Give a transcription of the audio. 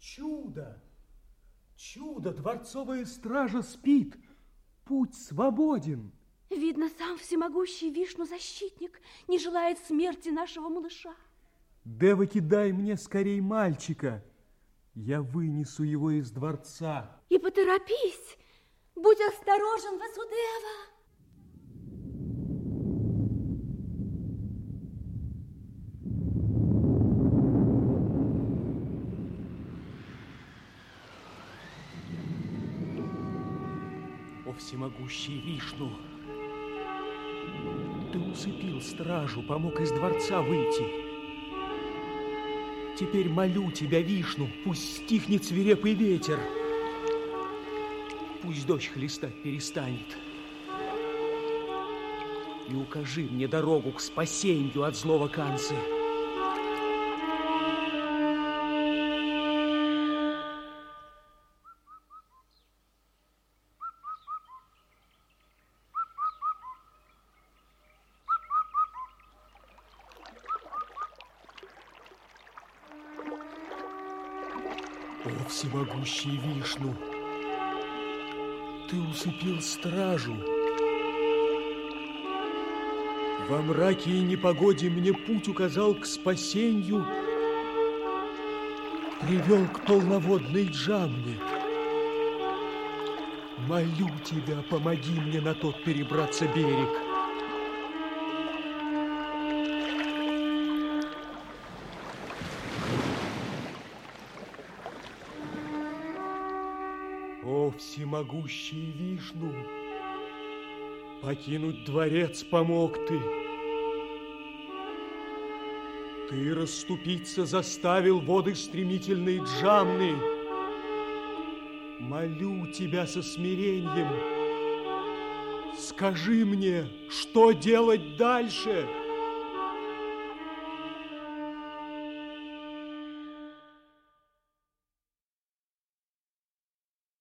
Чудо! Чудо! Дворцовая стража спит! Путь свободен! Видно, сам всемогущий Вишну-защитник не желает смерти нашего малыша. Девоки, дай мне скорей мальчика. Я вынесу его из дворца. И поторопись. Будь осторожен, Васудева. О, всемогущий Вишну! Ты усыпил стражу, помог из дворца выйти. Теперь молю тебя, Вишну, пусть стихнет свирепый ветер. Пусть дождь хлестать перестанет. И укажи мне дорогу к спасению от злого Канцы. О, всемогущий Вишну! Ты усыпил стражу. Во мраке и непогоде мне путь указал к спасению, привел к полноводной Джамне. Молю тебя, помоги мне на тот перебраться берег. О, всемогущий Вишну, покинуть дворец помог ты. Ты расступиться заставил воды стремительной Джамны. Молю тебя со смирением, скажи мне, что делать дальше?